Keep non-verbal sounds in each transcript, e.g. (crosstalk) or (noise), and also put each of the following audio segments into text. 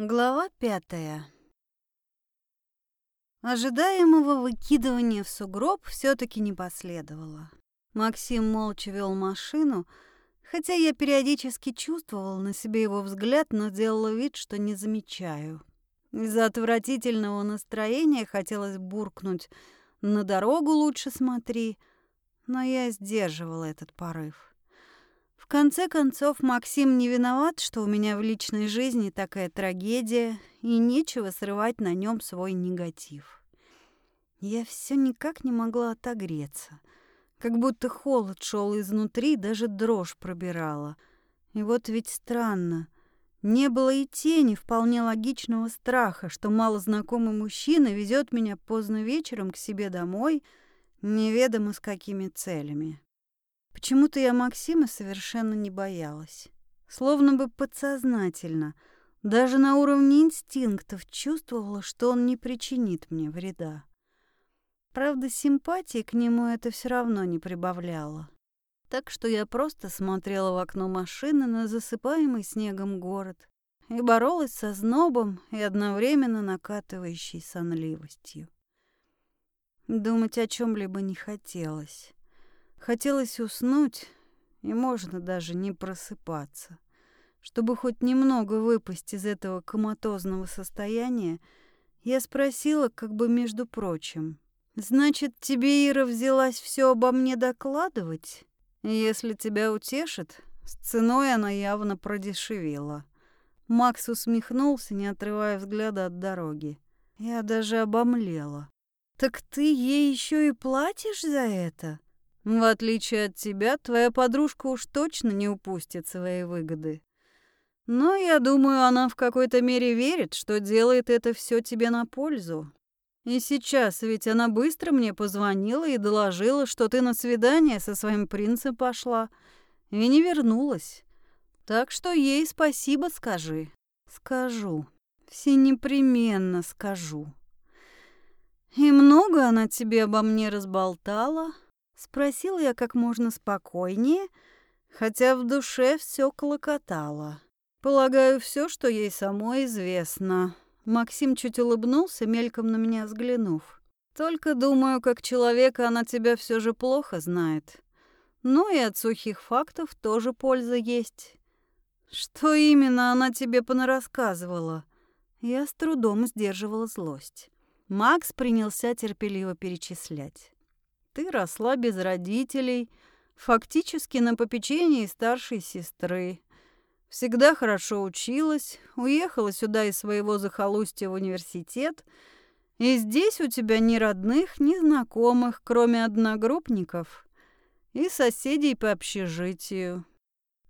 Глава пятая. Ожидаемого выкидывания в сугроб все таки не последовало. Максим молча вел машину, хотя я периодически чувствовала на себе его взгляд, но делала вид, что не замечаю. Из-за отвратительного настроения хотелось буркнуть «на дорогу лучше смотри», но я сдерживала этот порыв конце концов, Максим не виноват, что у меня в личной жизни такая трагедия, и нечего срывать на нем свой негатив. Я все никак не могла отогреться. Как будто холод шел изнутри, даже дрожь пробирала. И вот ведь странно. Не было и тени вполне логичного страха, что малознакомый мужчина везет меня поздно вечером к себе домой, неведомо с какими целями. Почему-то я Максима совершенно не боялась. Словно бы подсознательно, даже на уровне инстинктов чувствовала, что он не причинит мне вреда. Правда, симпатии к нему это все равно не прибавляло. Так что я просто смотрела в окно машины на засыпаемый снегом город и боролась со знобом и одновременно накатывающей сонливостью. Думать о чем либо не хотелось. Хотелось уснуть, и можно даже не просыпаться. Чтобы хоть немного выпасть из этого коматозного состояния, я спросила, как бы между прочим. «Значит, тебе Ира взялась все обо мне докладывать? Если тебя утешит, с ценой она явно продешевела». Макс усмехнулся, не отрывая взгляда от дороги. Я даже обомлела. «Так ты ей еще и платишь за это?» В отличие от тебя, твоя подружка уж точно не упустит свои выгоды. Но я думаю, она в какой-то мере верит, что делает это все тебе на пользу. И сейчас ведь она быстро мне позвонила и доложила, что ты на свидание со своим принцем пошла и не вернулась. Так что ей спасибо скажи. Скажу. Все непременно скажу. И много она тебе обо мне разболтала?» Спросил я как можно спокойнее, хотя в душе все колокотало. Полагаю, все, что ей самой известно. Максим чуть улыбнулся, мельком на меня взглянув. Только думаю, как человека она тебя все же плохо знает. Ну и от сухих фактов тоже польза есть. Что именно она тебе понарассказывала? Я с трудом сдерживала злость. Макс принялся терпеливо перечислять. Ты росла без родителей, фактически на попечении старшей сестры. Всегда хорошо училась, уехала сюда из своего захолустья в университет, и здесь у тебя ни родных, ни знакомых, кроме одногруппников и соседей по общежитию.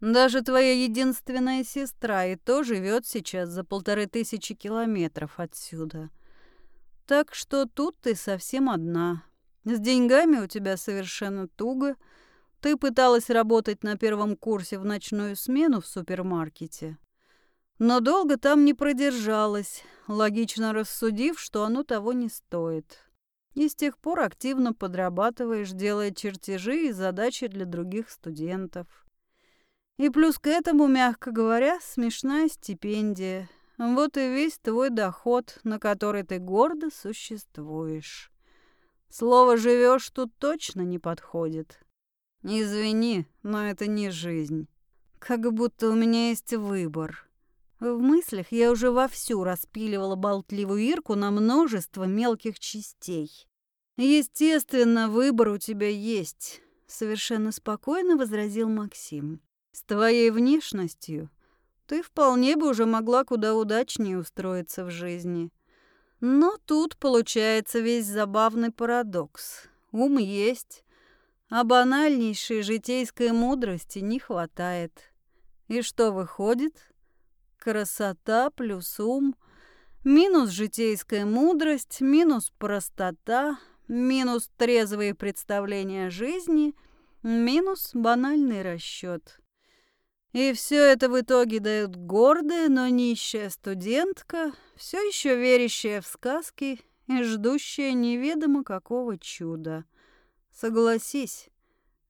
Даже твоя единственная сестра и то живет сейчас за полторы тысячи километров отсюда. Так что тут ты совсем одна. С деньгами у тебя совершенно туго. Ты пыталась работать на первом курсе в ночную смену в супермаркете. Но долго там не продержалась, логично рассудив, что оно того не стоит. И с тех пор активно подрабатываешь, делая чертежи и задачи для других студентов. И плюс к этому, мягко говоря, смешная стипендия. Вот и весь твой доход, на который ты гордо существуешь. Слово «живешь» тут точно не подходит. Извини, но это не жизнь. Как будто у меня есть выбор. В мыслях я уже вовсю распиливала болтливую Ирку на множество мелких частей. Естественно, выбор у тебя есть, совершенно спокойно возразил Максим. С твоей внешностью ты вполне бы уже могла куда удачнее устроиться в жизни. Но тут получается весь забавный парадокс. Ум есть, а банальнейшей житейской мудрости не хватает. И что выходит? Красота плюс ум, минус житейская мудрость, минус простота, минус трезвые представления жизни, минус банальный расчет. И все это в итоге дает гордая, но нищая студентка, все еще верящая в сказки и ждущая неведомо какого чуда. Согласись,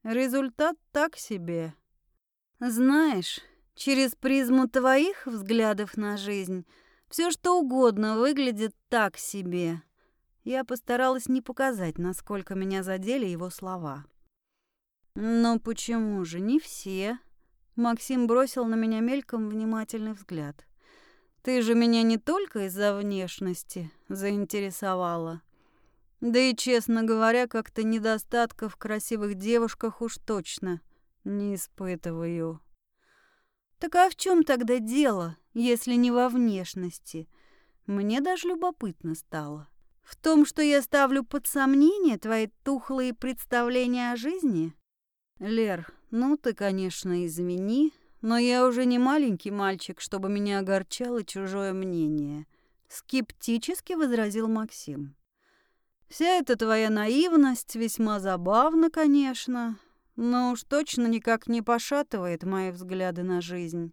результат так себе. Знаешь, через призму твоих взглядов на жизнь Все что угодно выглядит так себе. Я постаралась не показать, насколько меня задели его слова. Но почему же не все? Максим бросил на меня мельком внимательный взгляд. Ты же меня не только из-за внешности заинтересовала. Да и, честно говоря, как-то недостатков в красивых девушках уж точно не испытываю. Так а в чем тогда дело, если не во внешности? Мне даже любопытно стало. В том, что я ставлю под сомнение твои тухлые представления о жизни? Лер, ну ты, конечно, извини, но я уже не маленький мальчик, чтобы меня огорчало чужое мнение. Скептически возразил Максим. Вся эта твоя наивность весьма забавна, конечно, но уж точно никак не пошатывает мои взгляды на жизнь.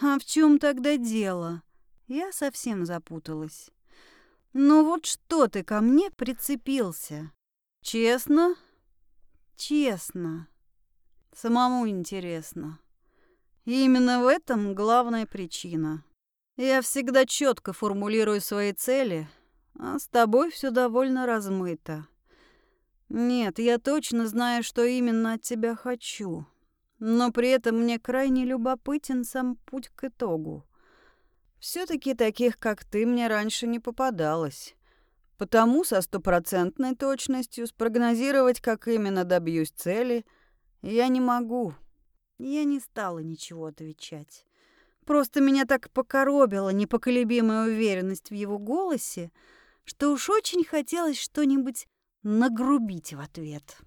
А в чем тогда дело? Я совсем запуталась. Ну вот что ты ко мне прицепился? Честно? Честно. Самому интересно. И именно в этом главная причина. Я всегда четко формулирую свои цели, а с тобой все довольно размыто. Нет, я точно знаю, что именно от тебя хочу. Но при этом мне крайне любопытен сам путь к итогу. все таки таких, как ты, мне раньше не попадалось. Потому со стопроцентной точностью спрогнозировать, как именно добьюсь цели, я не могу. Я не стала ничего отвечать. Просто меня так покоробила непоколебимая уверенность в его голосе, что уж очень хотелось что-нибудь нагрубить в ответ.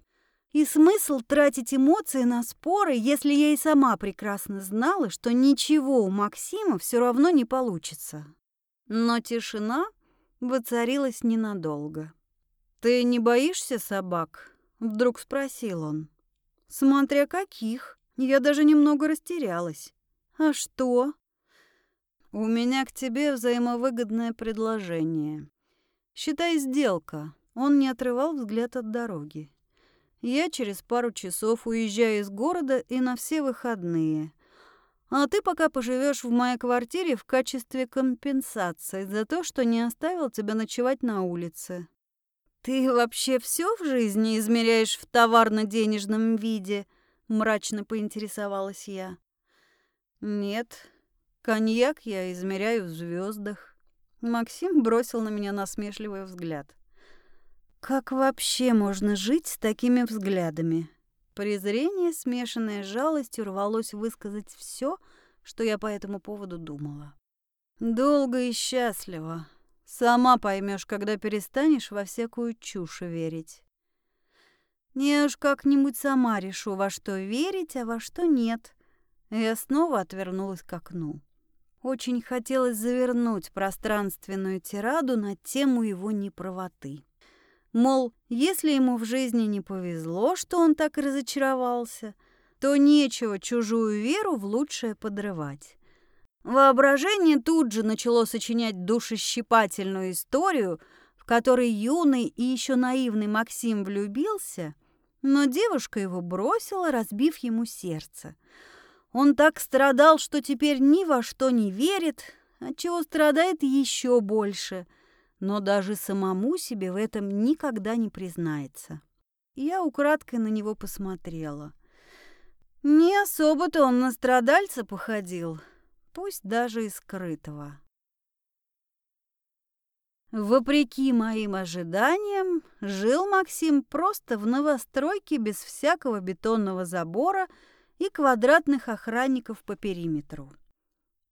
И смысл тратить эмоции на споры, если я и сама прекрасно знала, что ничего у Максима все равно не получится. Но тишина воцарилась ненадолго. «Ты не боишься собак?» — вдруг спросил он. «Смотря каких. Я даже немного растерялась. А что?» «У меня к тебе взаимовыгодное предложение. Считай сделка. Он не отрывал взгляд от дороги. Я через пару часов уезжаю из города и на все выходные. А ты пока поживешь в моей квартире в качестве компенсации за то, что не оставил тебя ночевать на улице. Ты вообще все в жизни измеряешь в товарно-денежном виде? Мрачно поинтересовалась я. Нет, коньяк я измеряю в звездах. Максим бросил на меня насмешливый взгляд. Как вообще можно жить с такими взглядами? Презрение, смешанное с жалостью, рвалось высказать все, что я по этому поводу думала. Долго и счастливо. Сама поймешь, когда перестанешь во всякую чушь верить. Не уж как-нибудь сама решу, во что верить, а во что нет. Я снова отвернулась к окну. Очень хотелось завернуть пространственную тираду на тему его неправоты. Мол, если ему в жизни не повезло, что он так разочаровался, то нечего чужую веру в лучшее подрывать. Воображение тут же начало сочинять душещипательную историю, в которой юный и еще наивный Максим влюбился, но девушка его бросила, разбив ему сердце – он так страдал, что теперь ни во что не верит, отчего страдает еще больше, но даже самому себе в этом никогда не признается. Я украдкой на него посмотрела. Не особо-то он на страдальца походил, пусть даже и скрытого. Вопреки моим ожиданиям, жил Максим просто в новостройке без всякого бетонного забора – и квадратных охранников по периметру.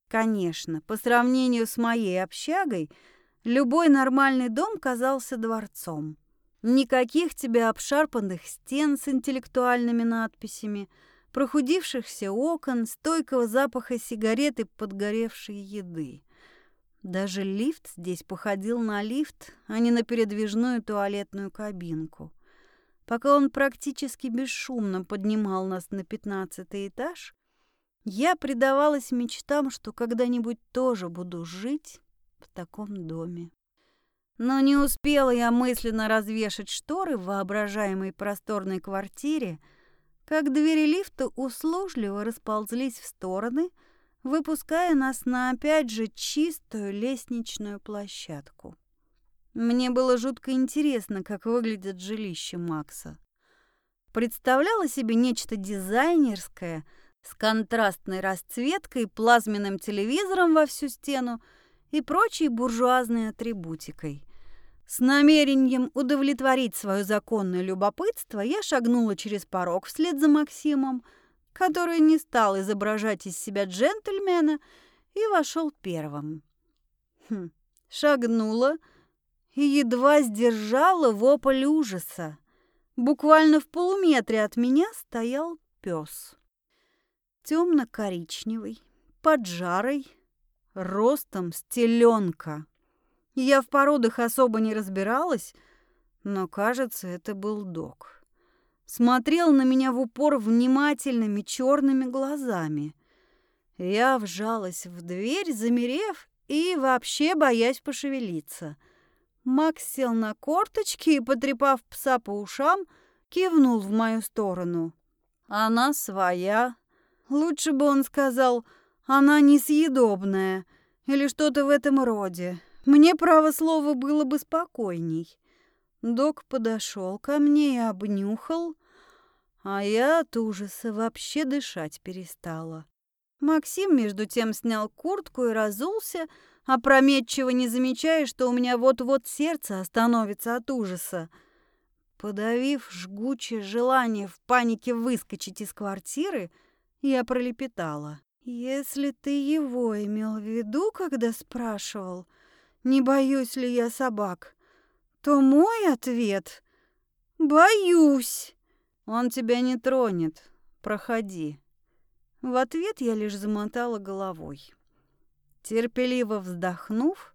Конечно, по сравнению с моей общагой, любой нормальный дом казался дворцом. Никаких тебе обшарпанных стен с интеллектуальными надписями, прохудившихся окон, стойкого запаха сигарет и подгоревшей еды. Даже лифт здесь походил на лифт, а не на передвижную туалетную кабинку. Пока он практически бесшумно поднимал нас на пятнадцатый этаж, я предавалась мечтам, что когда-нибудь тоже буду жить в таком доме. Но не успела я мысленно развешать шторы в воображаемой просторной квартире, как двери лифта услужливо расползлись в стороны, выпуская нас на опять же чистую лестничную площадку. Мне было жутко интересно, как выглядит жилище Макса. Представляла себе нечто дизайнерское с контрастной расцветкой, плазменным телевизором во всю стену и прочей буржуазной атрибутикой. С намерением удовлетворить свое законное любопытство я шагнула через порог вслед за Максимом, который не стал изображать из себя джентльмена и вошел первым. Хм, шагнула и едва сдержала вопль ужаса. Буквально в полуметре от меня стоял пес. Темно-коричневый, поджарый, ростом стеленка. Я в породах особо не разбиралась, но, кажется, это был док. Смотрел на меня в упор внимательными черными глазами. Я вжалась в дверь, замерев и вообще боясь пошевелиться. Макс сел на корточки и, потрепав пса по ушам, кивнул в мою сторону. «Она своя». Лучше бы он сказал «она несъедобная» или что-то в этом роде. Мне, право слово, было бы спокойней. Док подошел ко мне и обнюхал, а я от ужаса вообще дышать перестала. Максим, между тем, снял куртку и разулся, опрометчиво не замечая, что у меня вот-вот сердце остановится от ужаса. Подавив жгучее желание в панике выскочить из квартиры, я пролепетала. «Если ты его имел в виду, когда спрашивал, не боюсь ли я собак, то мой ответ — боюсь. Он тебя не тронет, проходи». В ответ я лишь замотала головой. Терпеливо вздохнув,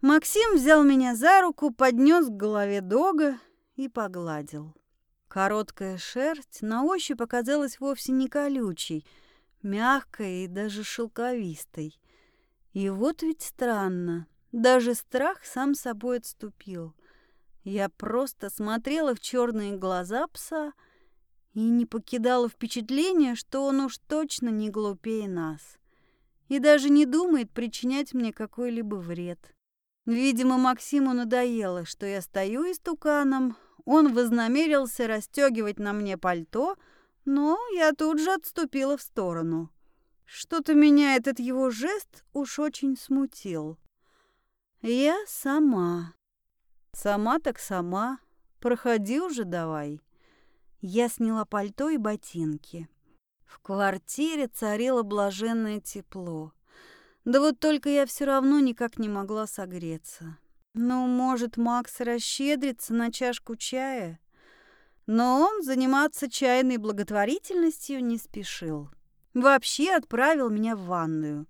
Максим взял меня за руку, поднес к голове дога и погладил. Короткая шерсть на ощупь оказалась вовсе не колючей, мягкой и даже шелковистой. И вот ведь странно, даже страх сам собой отступил. Я просто смотрела в черные глаза пса и не покидала впечатление, что он уж точно не глупее нас. И даже не думает причинять мне какой-либо вред. Видимо, Максиму надоело, что я стою истуканом. Он вознамерился расстегивать на мне пальто, но я тут же отступила в сторону. Что-то меня этот его жест уж очень смутил. Я сама. Сама так сама. Проходи уже давай. Я сняла пальто и ботинки. В квартире царило блаженное тепло. Да вот только я все равно никак не могла согреться. Ну, может, Макс расщедрится на чашку чая? Но он заниматься чайной благотворительностью не спешил. Вообще отправил меня в ванную.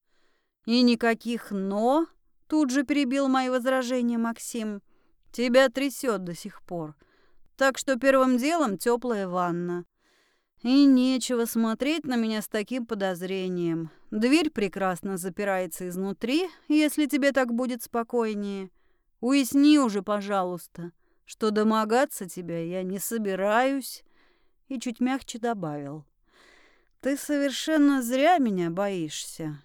И никаких «но» Тут же перебил мои возражения Максим. Тебя трясет до сих пор. Так что первым делом теплая ванна. И нечего смотреть на меня с таким подозрением. Дверь прекрасно запирается изнутри, если тебе так будет спокойнее. Уясни уже, пожалуйста, что домогаться тебя я не собираюсь. И чуть мягче добавил. Ты совершенно зря меня боишься.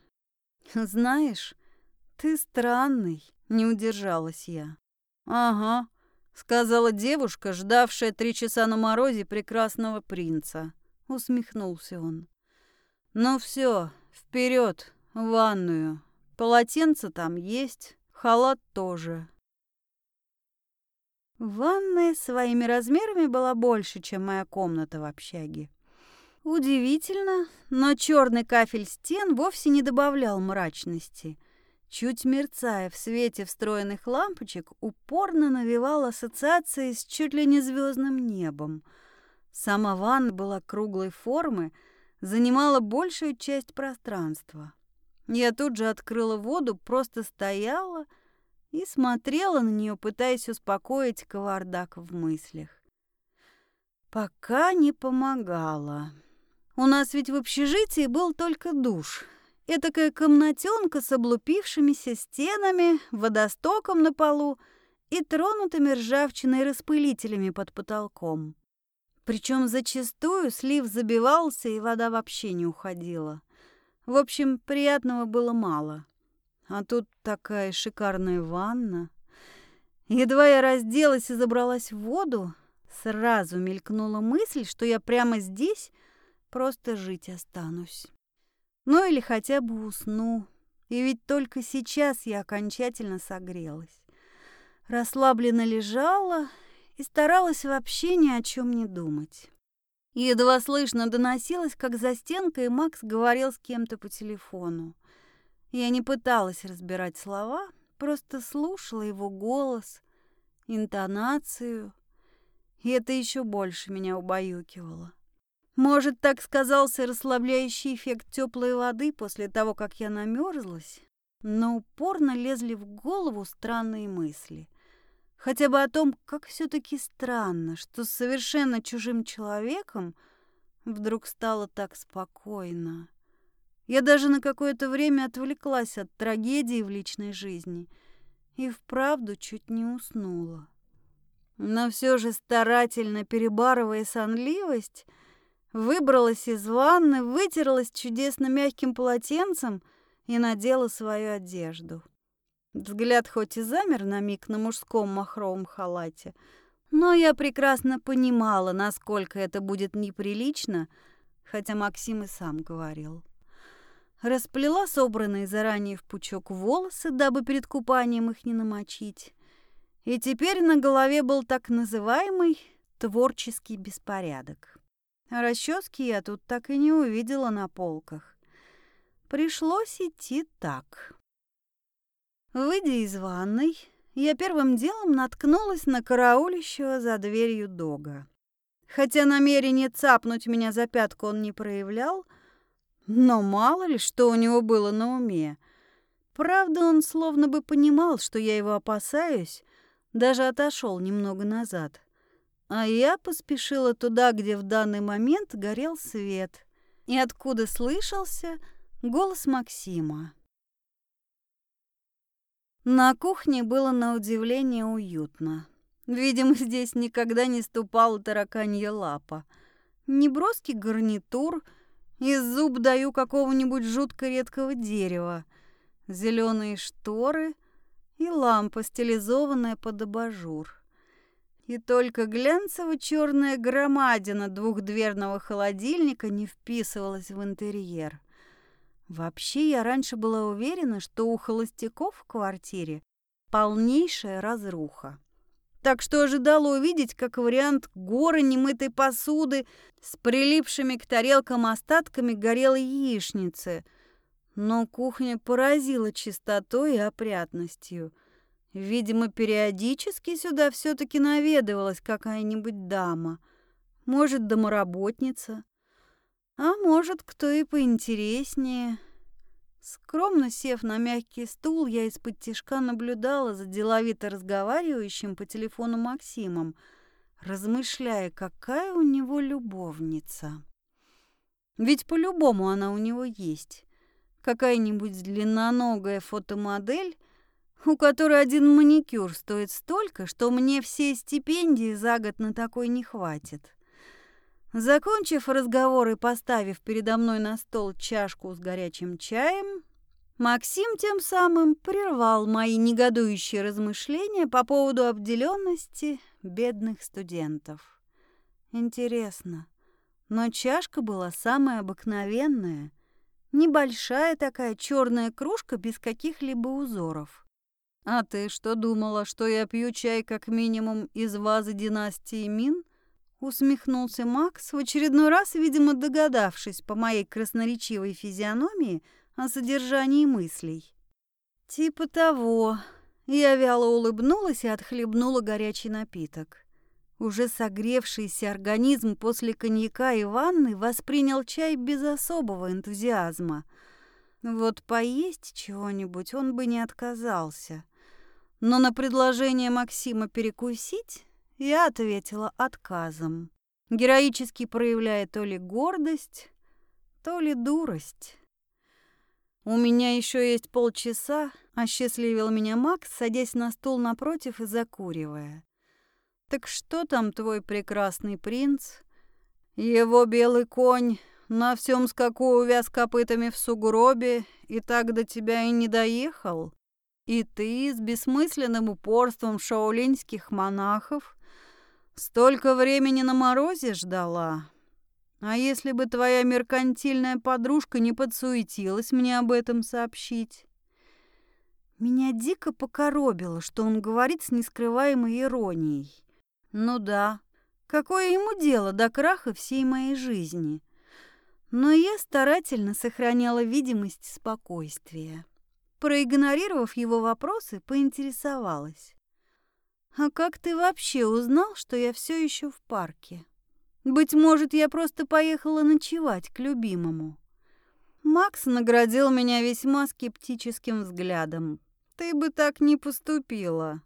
Знаешь, «Ты странный», — не удержалась я. «Ага», — сказала девушка, ждавшая три часа на морозе прекрасного принца. Усмехнулся он. «Ну все, вперед, в ванную. Полотенце там есть, халат тоже». Ванная своими размерами была больше, чем моя комната в общаге. Удивительно, но черный кафель стен вовсе не добавлял мрачности чуть мерцая в свете встроенных лампочек, упорно навевал ассоциации с чуть ли не звездным небом. Сама ванна была круглой формы, занимала большую часть пространства. Я тут же открыла воду, просто стояла и смотрела на нее, пытаясь успокоить кавардак в мыслях. Пока не помогала. У нас ведь в общежитии был только душ, Этакая комнатенка с облупившимися стенами, водостоком на полу и тронутыми ржавчиной распылителями под потолком. Причем зачастую слив забивался, и вода вообще не уходила. В общем, приятного было мало. А тут такая шикарная ванна. Едва я разделась и забралась в воду, сразу мелькнула мысль, что я прямо здесь просто жить останусь. Ну или хотя бы усну. И ведь только сейчас я окончательно согрелась. Расслабленно лежала и старалась вообще ни о чем не думать. Едва слышно доносилось, как за стенкой Макс говорил с кем-то по телефону. Я не пыталась разбирать слова, просто слушала его голос, интонацию, и это еще больше меня убаюкивало. Может, так сказался расслабляющий эффект теплой воды после того, как я намерзлась, но упорно лезли в голову странные мысли. Хотя бы о том, как все-таки странно, что с совершенно чужим человеком вдруг стало так спокойно. Я даже на какое-то время отвлеклась от трагедии в личной жизни и вправду чуть не уснула. Но все же старательно перебарывая сонливость, выбралась из ванны, вытерлась чудесно мягким полотенцем и надела свою одежду. Взгляд хоть и замер на миг на мужском махровом халате, но я прекрасно понимала, насколько это будет неприлично, хотя Максим и сам говорил расплела собранные заранее в пучок волосы, дабы перед купанием их не намочить. И теперь на голове был так называемый творческий беспорядок. Расчески я тут так и не увидела на полках. Пришлось идти так. Выйдя из ванной, я первым делом наткнулась на караулищего за дверью дога. Хотя намерение цапнуть меня за пятку он не проявлял, но мало ли, что у него было на уме. Правда, он словно бы понимал, что я его опасаюсь, даже отошел немного назад. А я поспешила туда, где в данный момент горел свет, и откуда слышался голос Максима. На кухне было на удивление уютно. Видимо, здесь никогда не ступала тараканья лапа. Неброский гарнитур — и зуб даю какого-нибудь жутко редкого дерева, зеленые шторы и лампа, стилизованная под абажур. И только глянцево-черная громадина двухдверного холодильника не вписывалась в интерьер. Вообще, я раньше была уверена, что у холостяков в квартире полнейшая разруха так что ожидала увидеть как вариант горы немытой посуды с прилипшими к тарелкам остатками горелой яичницы. Но кухня поразила чистотой и опрятностью. Видимо, периодически сюда все-таки наведывалась какая-нибудь дама. Может, домоработница. А может, кто и поинтереснее. Скромно сев на мягкий стул, я из-под тишка наблюдала за деловито разговаривающим по телефону Максимом, размышляя, какая у него любовница. Ведь по-любому она у него есть. Какая-нибудь длинноногая фотомодель, у которой один маникюр стоит столько, что мне все стипендии за год на такой не хватит. Закончив разговор и поставив передо мной на стол чашку с горячим чаем, Максим тем самым прервал мои негодующие размышления по поводу обделенности бедных студентов. Интересно, но чашка была самая обыкновенная, небольшая такая черная кружка без каких-либо узоров. А ты что думала, что я пью чай как минимум из вазы династии Мин? Усмехнулся Макс, в очередной раз, видимо, догадавшись по моей красноречивой физиономии о содержании мыслей. Типа того. Я вяло улыбнулась и отхлебнула горячий напиток. Уже согревшийся организм после коньяка и ванны воспринял чай без особого энтузиазма. Вот поесть чего-нибудь он бы не отказался. Но на предложение Максима перекусить я ответила отказом, героически проявляя то ли гордость, то ли дурость. «У меня еще есть полчаса», — осчастливил меня Макс, садясь на стул напротив и закуривая. «Так что там твой прекрасный принц? Его белый конь на всем скаку увяз копытами в сугробе и так до тебя и не доехал? И ты с бессмысленным упорством шаолиньских монахов столько времени на морозе ждала? А если бы твоя меркантильная подружка не подсуетилась мне об этом сообщить? Меня дико покоробило, что он говорит с нескрываемой иронией. Ну да, какое ему дело до краха всей моей жизни? Но я старательно сохраняла видимость спокойствия. Проигнорировав его вопросы, поинтересовалась. «А как ты вообще узнал, что я все еще в парке?» Быть может, я просто поехала ночевать к любимому. Макс наградил меня весьма скептическим взглядом. Ты бы так не поступила.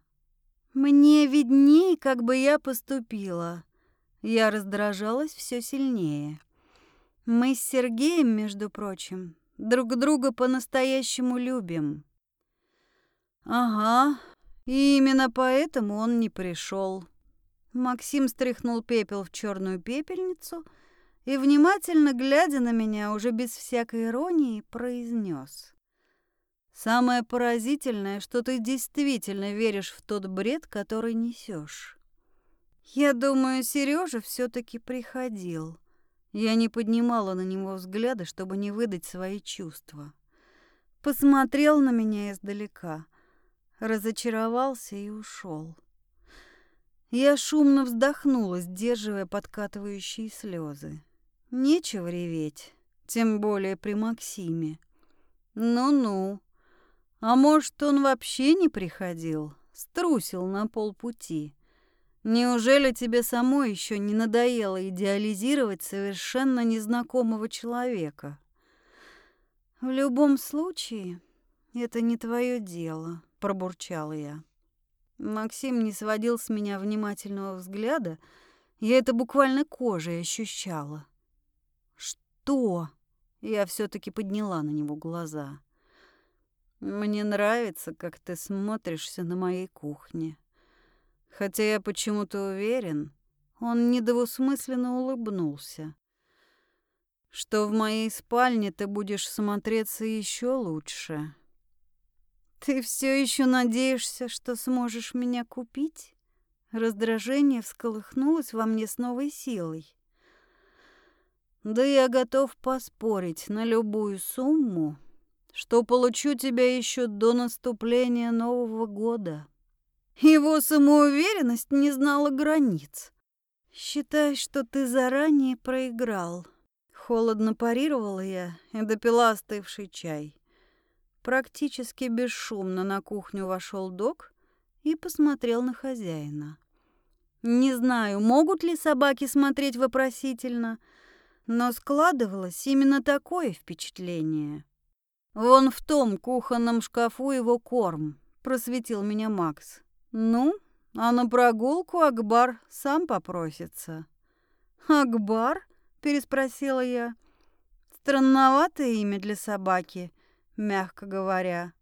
Мне видней, как бы я поступила. Я раздражалась все сильнее. Мы с Сергеем, между прочим, друг друга по-настоящему любим. Ага, и именно поэтому он не пришел. Максим стряхнул пепел в черную пепельницу и, внимательно глядя на меня, уже без всякой иронии, произнес. «Самое поразительное, что ты действительно веришь в тот бред, который несешь. Я думаю, Сережа все-таки приходил. Я не поднимала на него взгляда, чтобы не выдать свои чувства. Посмотрел на меня издалека, разочаровался и ушел. Я шумно вздохнула, сдерживая подкатывающие слезы. Нечего реветь, тем более при Максиме. Ну-ну. А может, он вообще не приходил? Струсил на полпути. Неужели тебе самой еще не надоело идеализировать совершенно незнакомого человека? В любом случае, это не твое дело, пробурчала я. Максим не сводил с меня внимательного взгляда, я это буквально кожей ощущала. «Что?» Я все таки подняла на него глаза. «Мне нравится, как ты смотришься на моей кухне. Хотя я почему-то уверен, он недвусмысленно улыбнулся, что в моей спальне ты будешь смотреться еще лучше». «Ты все еще надеешься, что сможешь меня купить?» Раздражение всколыхнулось во мне с новой силой. «Да я готов поспорить на любую сумму, что получу тебя еще до наступления Нового года». Его самоуверенность не знала границ. «Считай, что ты заранее проиграл». Холодно парировала я и допила остывший чай. Практически бесшумно на кухню вошел док и посмотрел на хозяина. Не знаю, могут ли собаки смотреть вопросительно, но складывалось именно такое впечатление. «Вон в том кухонном шкафу его корм», — просветил меня Макс. «Ну, а на прогулку Акбар сам попросится». «Акбар?» — переспросила я. «Странноватое имя для собаки мягко говоря.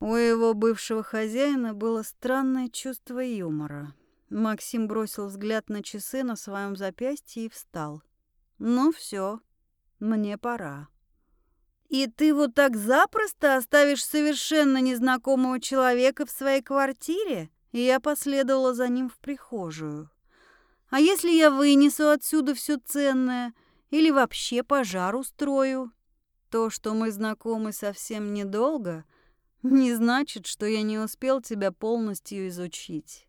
У его бывшего хозяина было странное чувство юмора. Максим бросил взгляд на часы на своем запястье и встал. «Ну все, мне пора». «И ты вот так запросто оставишь совершенно незнакомого человека в своей квартире?» И я последовала за ним в прихожую. «А если я вынесу отсюда все ценное или вообще пожар устрою?» То, что мы знакомы совсем недолго, не значит, что я не успел тебя полностью изучить.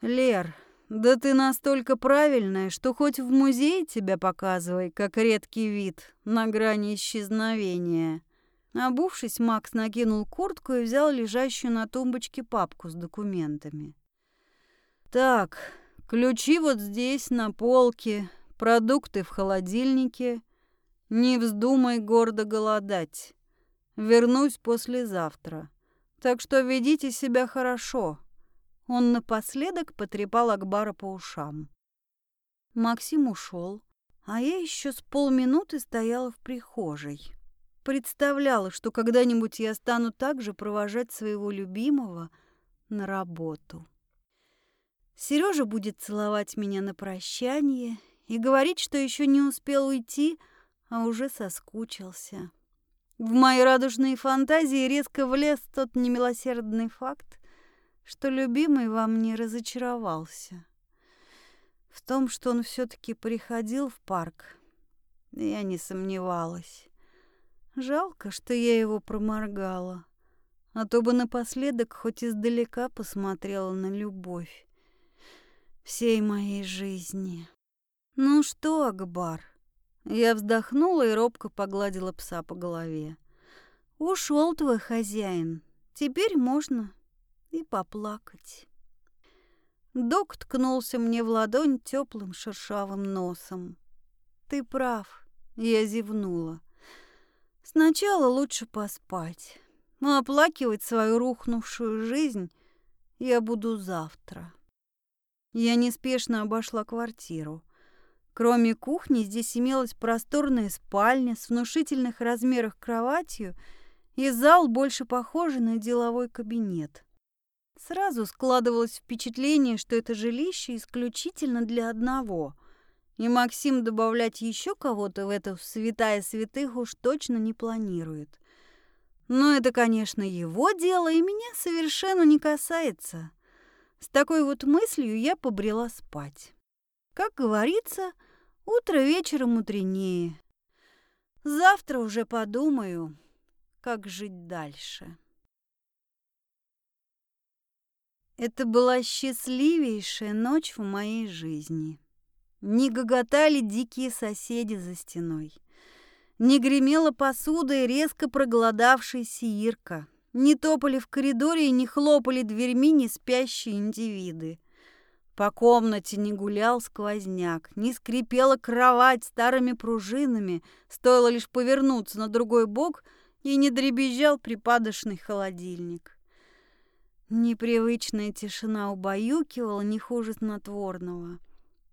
Лер, да ты настолько правильная, что хоть в музее тебя показывай, как редкий вид, на грани исчезновения. Обувшись, Макс накинул куртку и взял лежащую на тумбочке папку с документами. Так, ключи вот здесь, на полке, продукты в холодильнике — не вздумай гордо голодать. Вернусь послезавтра. Так что ведите себя хорошо. Он напоследок потрепал Акбара по ушам. Максим ушел, а я еще с полминуты стояла в прихожей. Представляла, что когда-нибудь я стану также провожать своего любимого на работу. Сережа будет целовать меня на прощание и говорить, что еще не успел уйти, а уже соскучился. В мои радужные фантазии резко влез тот немилосердный факт, что любимый во мне разочаровался. В том, что он все-таки приходил в парк, я не сомневалась. Жалко, что я его проморгала, а то бы напоследок хоть издалека посмотрела на любовь всей моей жизни. Ну что, Акбар? Я вздохнула и робко погладила пса по голове. Ушел твой хозяин. Теперь можно и поплакать. Док ткнулся мне в ладонь теплым шершавым носом. Ты прав, я зевнула. Сначала лучше поспать. Но оплакивать свою рухнувшую жизнь я буду завтра. Я неспешно обошла квартиру. Кроме кухни здесь имелась просторная спальня с внушительных размерах кроватью и зал, больше похожий на деловой кабинет. Сразу складывалось впечатление, что это жилище исключительно для одного, и Максим добавлять еще кого-то в эту святая святых уж точно не планирует. Но это, конечно, его дело и меня совершенно не касается. С такой вот мыслью я побрела спать. Как говорится, утро вечером мудренее. Завтра уже подумаю, как жить дальше. Это была счастливейшая ночь в моей жизни. Не гоготали дикие соседи за стеной. Не гремела посуда и резко проголодавшаяся Ирка. Не топали в коридоре и не хлопали дверьми не спящие индивиды. По комнате не гулял сквозняк, не скрипела кровать старыми пружинами, стоило лишь повернуться на другой бок и не дребезжал припадочный холодильник. Непривычная тишина убаюкивала не хуже снотворного.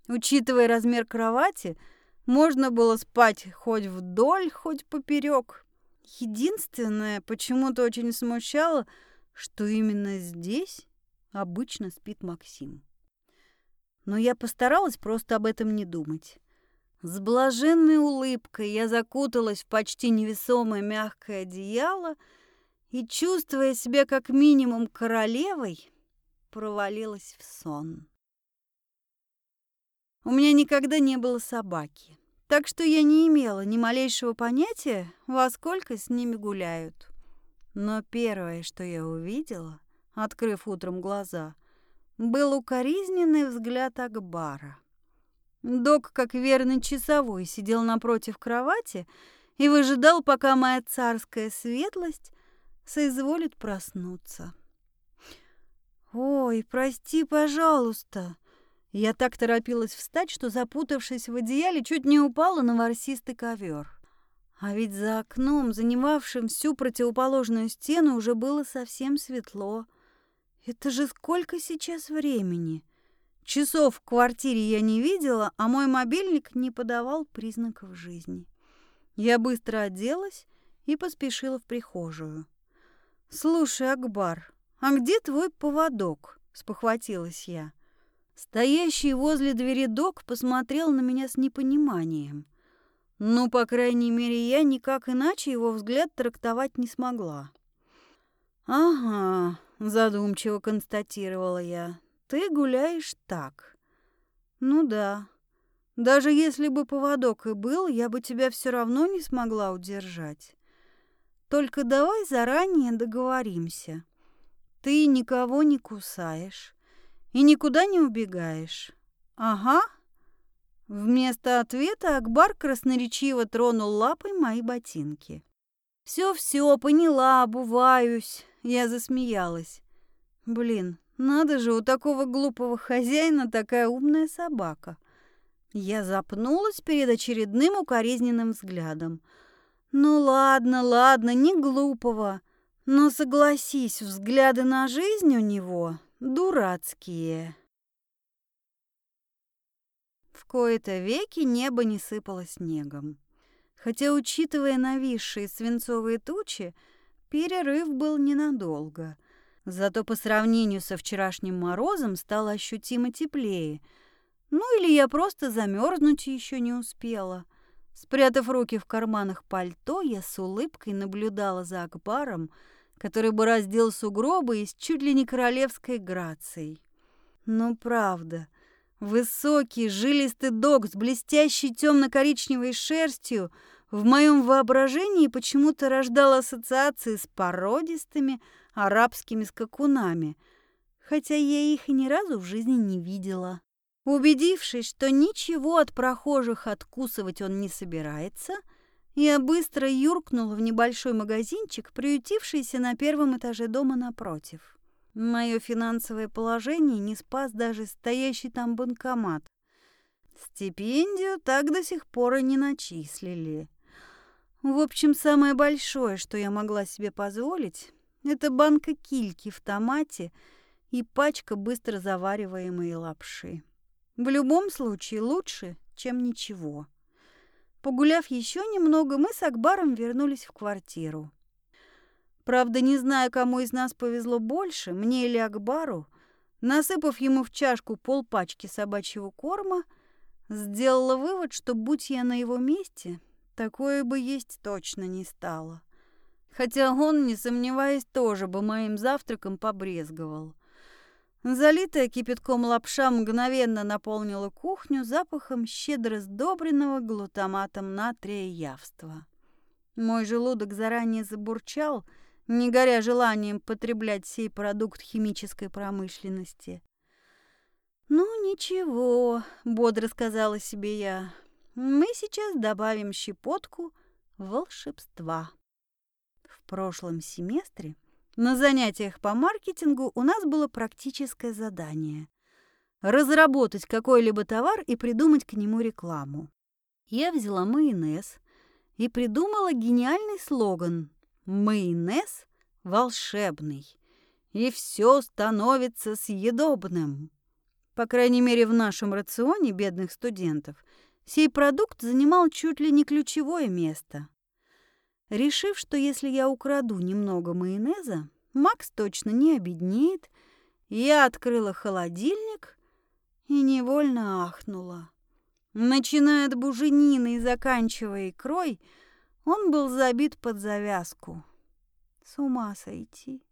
Учитывая размер кровати, можно было спать хоть вдоль, хоть поперек. Единственное, почему-то очень смущало, что именно здесь обычно спит Максим но я постаралась просто об этом не думать. С блаженной улыбкой я закуталась в почти невесомое мягкое одеяло и, чувствуя себя как минимум королевой, провалилась в сон. У меня никогда не было собаки, так что я не имела ни малейшего понятия, во сколько с ними гуляют. Но первое, что я увидела, открыв утром глаза — был укоризненный взгляд Акбара. Док, как верный часовой, сидел напротив кровати и выжидал, пока моя царская светлость соизволит проснуться. «Ой, прости, пожалуйста!» Я так торопилась встать, что, запутавшись в одеяле, чуть не упала на ворсистый ковер. А ведь за окном, занимавшим всю противоположную стену, уже было совсем светло — это же сколько сейчас времени? Часов в квартире я не видела, а мой мобильник не подавал признаков жизни. Я быстро оделась и поспешила в прихожую. «Слушай, Акбар, а где твой поводок?» – спохватилась я. Стоящий возле двери док посмотрел на меня с непониманием. Ну, по крайней мере, я никак иначе его взгляд трактовать не смогла. «Ага, задумчиво констатировала я. Ты гуляешь так. Ну да. Даже если бы поводок и был, я бы тебя все равно не смогла удержать. Только давай заранее договоримся. Ты никого не кусаешь и никуда не убегаешь. Ага. Вместо ответа Акбар красноречиво тронул лапой мои ботинки. «Все-все, поняла, обуваюсь. Я засмеялась. Блин, надо же, у такого глупого хозяина такая умная собака. Я запнулась перед очередным укоризненным взглядом. Ну ладно, ладно, не глупого. Но согласись, взгляды на жизнь у него дурацкие. В кои-то веки небо не сыпало снегом. Хотя, учитывая нависшие свинцовые тучи, Перерыв был ненадолго. Зато по сравнению со вчерашним морозом стало ощутимо теплее. Ну или я просто замерзнуть еще не успела. Спрятав руки в карманах пальто, я с улыбкой наблюдала за Акбаром, который бы раздел сугробы и с чуть ли не королевской грацией. Ну, правда, высокий, жилистый дог с блестящей темно-коричневой шерстью в моем воображении почему-то рождал ассоциации с породистыми арабскими скакунами, хотя я их и ни разу в жизни не видела. Убедившись, что ничего от прохожих откусывать он не собирается, я быстро юркнула в небольшой магазинчик, приютившийся на первом этаже дома напротив. Мое финансовое положение не спас даже стоящий там банкомат. Стипендию так до сих пор и не начислили. В общем, самое большое, что я могла себе позволить, это банка кильки в томате и пачка быстро завариваемой лапши. В любом случае лучше, чем ничего. Погуляв еще немного, мы с Акбаром вернулись в квартиру. Правда, не знаю, кому из нас повезло больше, мне или Акбару, насыпав ему в чашку полпачки собачьего корма, сделала вывод, что будь я на его месте, такое бы есть точно не стало. Хотя он, не сомневаясь, тоже бы моим завтраком побрезговал. Залитая кипятком лапша мгновенно наполнила кухню запахом щедро сдобренного глутаматом натрия явства. Мой желудок заранее забурчал, не горя желанием потреблять сей продукт химической промышленности. «Ну, ничего», — бодро сказала себе я, — «мы сейчас добавим щепотку волшебства». В прошлом семестре на занятиях по маркетингу у нас было практическое задание – разработать какой-либо товар и придумать к нему рекламу. Я взяла майонез и придумала гениальный слоган «Майонез волшебный, и все становится съедобным». По крайней мере, в нашем рационе бедных студентов сей продукт занимал чуть ли не ключевое место. Решив, что если я украду немного майонеза, Макс точно не обеднеет, я открыла холодильник и невольно ахнула. Начиная от буженины и заканчивая икрой, он был забит под завязку. С ума сойти.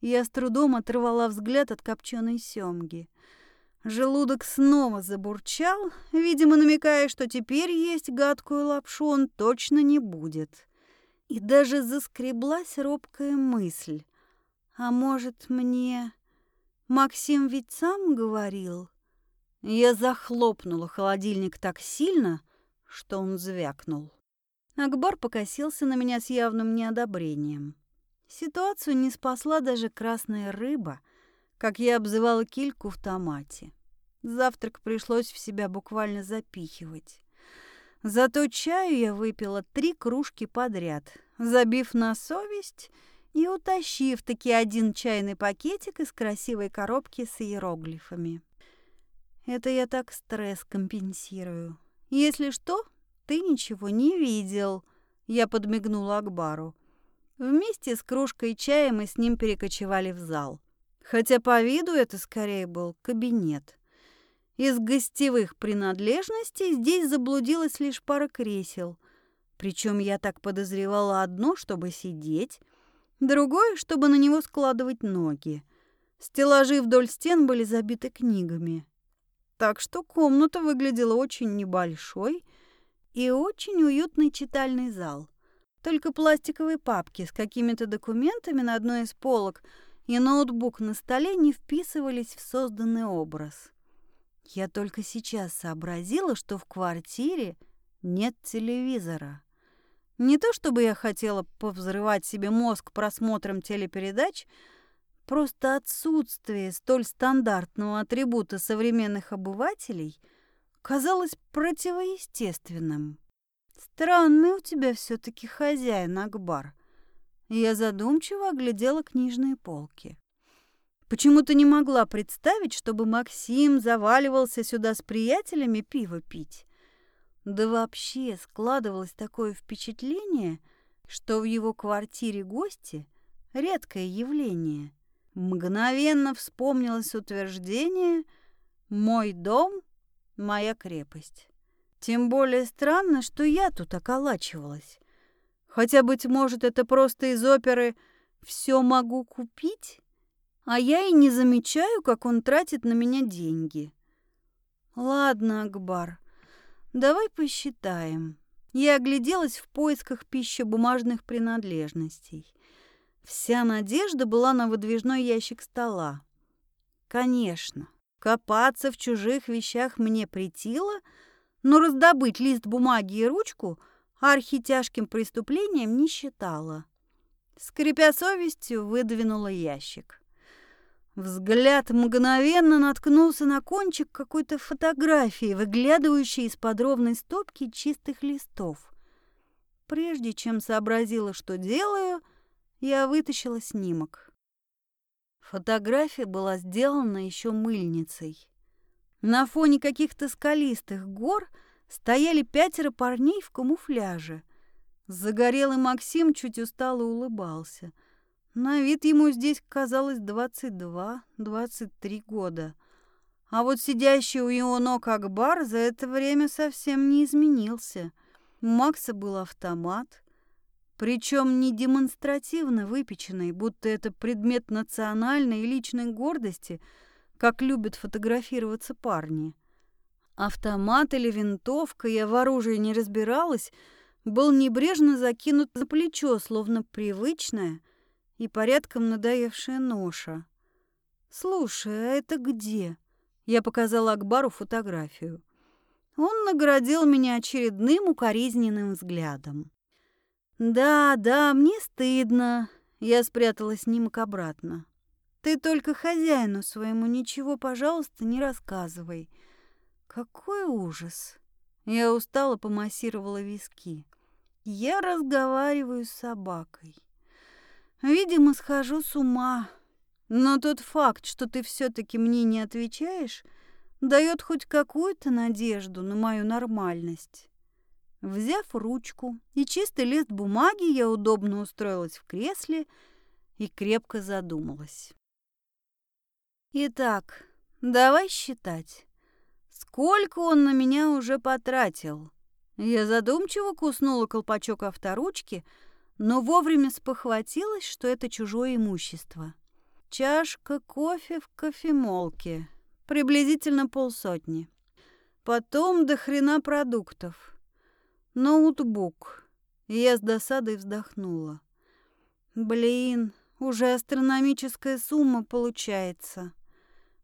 Я с трудом оторвала взгляд от копченой семги. Желудок снова забурчал, видимо, намекая, что теперь есть гадкую лапшу он точно не будет. И даже заскреблась робкая мысль. А может, мне... Максим ведь сам говорил? Я захлопнула холодильник так сильно, что он звякнул. Акбар покосился на меня с явным неодобрением. Ситуацию не спасла даже красная рыба, как я обзывала кильку в томате. Завтрак пришлось в себя буквально запихивать. Зато чаю я выпила три кружки подряд, забив на совесть и утащив таки один чайный пакетик из красивой коробки с иероглифами. Это я так стресс компенсирую. Если что, ты ничего не видел, я подмигнула Акбару. Вместе с кружкой чая мы с ним перекочевали в зал. Хотя по виду это скорее был кабинет. Из гостевых принадлежностей здесь заблудилась лишь пара кресел. Причем я так подозревала одно, чтобы сидеть, другое, чтобы на него складывать ноги. Стеллажи вдоль стен были забиты книгами. Так что комната выглядела очень небольшой и очень уютный читальный зал. Только пластиковые папки с какими-то документами на одной из полок и ноутбук на столе не вписывались в созданный образ. Я только сейчас сообразила, что в квартире нет телевизора. Не то чтобы я хотела повзрывать себе мозг просмотром телепередач, просто отсутствие столь стандартного атрибута современных обывателей казалось противоестественным. Странный у тебя все таки хозяин, Акбар. Я задумчиво оглядела книжные полки. Почему-то не могла представить, чтобы Максим заваливался сюда с приятелями пиво пить. Да вообще складывалось такое впечатление, что в его квартире гости — редкое явление. Мгновенно вспомнилось утверждение «Мой дом — моя крепость. Тем более странно, что я тут околачивалась. Хотя, быть может, это просто из оперы «Все могу купить», а я и не замечаю, как он тратит на меня деньги. Ладно, Акбар, давай посчитаем. Я огляделась в поисках пищебумажных принадлежностей. Вся надежда была на выдвижной ящик стола. Конечно, копаться в чужих вещах мне притило, но раздобыть лист бумаги и ручку архи тяжким преступлением не считала. Скрипя совестью, выдвинула ящик. Взгляд мгновенно наткнулся на кончик какой-то фотографии, выглядывающей из подробной стопки чистых листов. Прежде чем сообразила, что делаю, я вытащила снимок. Фотография была сделана еще мыльницей. На фоне каких-то скалистых гор стояли пятеро парней в камуфляже. Загорелый Максим чуть устало улыбался – на вид ему здесь казалось 22-23 года. А вот сидящий у его ног Акбар за это время совсем не изменился. У Макса был автомат, причем не демонстративно выпеченный, будто это предмет национальной и личной гордости, как любят фотографироваться парни. Автомат или винтовка, я в оружии не разбиралась, был небрежно закинут за плечо, словно привычная, и порядком надоевшая ноша. «Слушай, а это где?» Я показала Акбару фотографию. Он наградил меня очередным укоризненным взглядом. «Да, да, мне стыдно». Я спрятала снимок обратно. «Ты только хозяину своему ничего, пожалуйста, не рассказывай». «Какой ужас!» Я устало помассировала виски. «Я разговариваю с собакой». Видимо, схожу с ума. Но тот факт, что ты все-таки мне не отвечаешь, дает хоть какую-то надежду на мою нормальность. Взяв ручку и чистый лист бумаги, я удобно устроилась в кресле и крепко задумалась. Итак, давай считать. Сколько он на меня уже потратил? Я задумчиво куснула колпачок авторучки, но вовремя спохватилась, что это чужое имущество. Чашка кофе в кофемолке, приблизительно полсотни. Потом до хрена продуктов. Ноутбук. Я с досадой вздохнула. Блин, уже астрономическая сумма получается.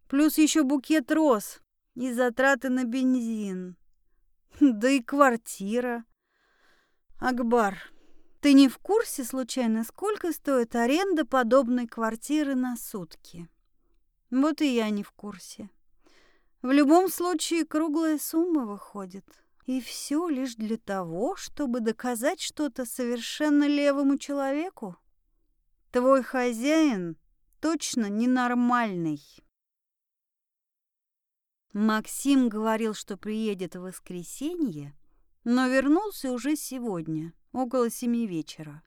Плюс еще букет роз и затраты на бензин. (laughs) Да и квартира. Акбар, ты не в курсе, случайно, сколько стоит аренда подобной квартиры на сутки? Вот и я не в курсе. В любом случае, круглая сумма выходит. И все лишь для того, чтобы доказать что-то совершенно левому человеку? Твой хозяин точно ненормальный. Максим говорил, что приедет в воскресенье, но вернулся уже сегодня около семи вечера.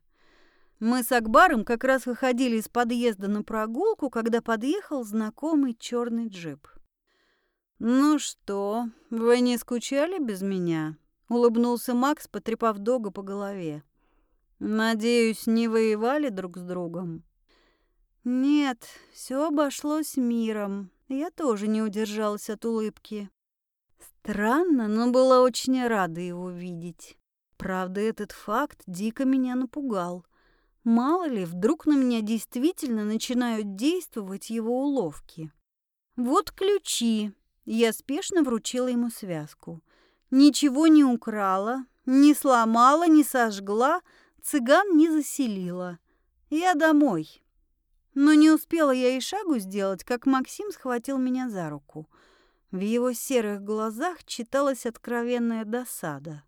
Мы с Акбаром как раз выходили из подъезда на прогулку, когда подъехал знакомый черный джип. «Ну что, вы не скучали без меня?» — улыбнулся Макс, потрепав Дога по голове. «Надеюсь, не воевали друг с другом?» «Нет, все обошлось миром. Я тоже не удержалась от улыбки. Странно, но была очень рада его видеть. Правда, этот факт дико меня напугал. Мало ли, вдруг на меня действительно начинают действовать его уловки. Вот ключи. Я спешно вручила ему связку. Ничего не украла, не сломала, не сожгла, цыган не заселила. Я домой. Но не успела я и шагу сделать, как Максим схватил меня за руку. В его серых глазах читалась откровенная досада.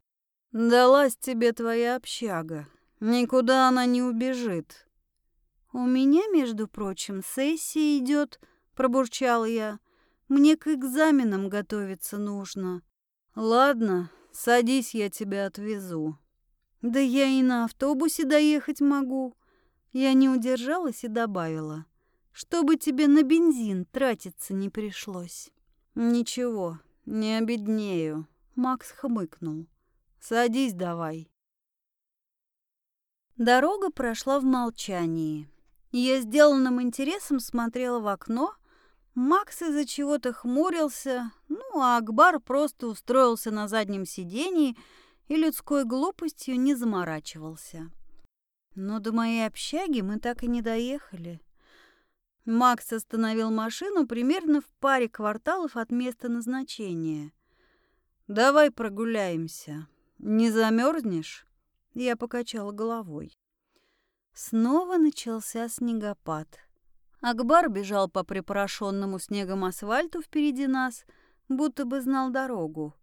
Далась тебе твоя общага. Никуда она не убежит. У меня, между прочим, сессия идет, пробурчал я. Мне к экзаменам готовиться нужно. Ладно, садись, я тебя отвезу. Да я и на автобусе доехать могу. Я не удержалась и добавила, чтобы тебе на бензин тратиться не пришлось. Ничего, «Не обеднею», — Макс хмыкнул. «Садись давай». Дорога прошла в молчании. Я сделанным интересом смотрела в окно. Макс из-за чего-то хмурился, ну а Акбар просто устроился на заднем сидении и людской глупостью не заморачивался. Но до моей общаги мы так и не доехали. Макс остановил машину примерно в паре кварталов от места назначения. «Давай прогуляемся. Не замерзнешь?» Я покачала головой. Снова начался снегопад. Акбар бежал по припорошенному снегом асфальту впереди нас, будто бы знал дорогу.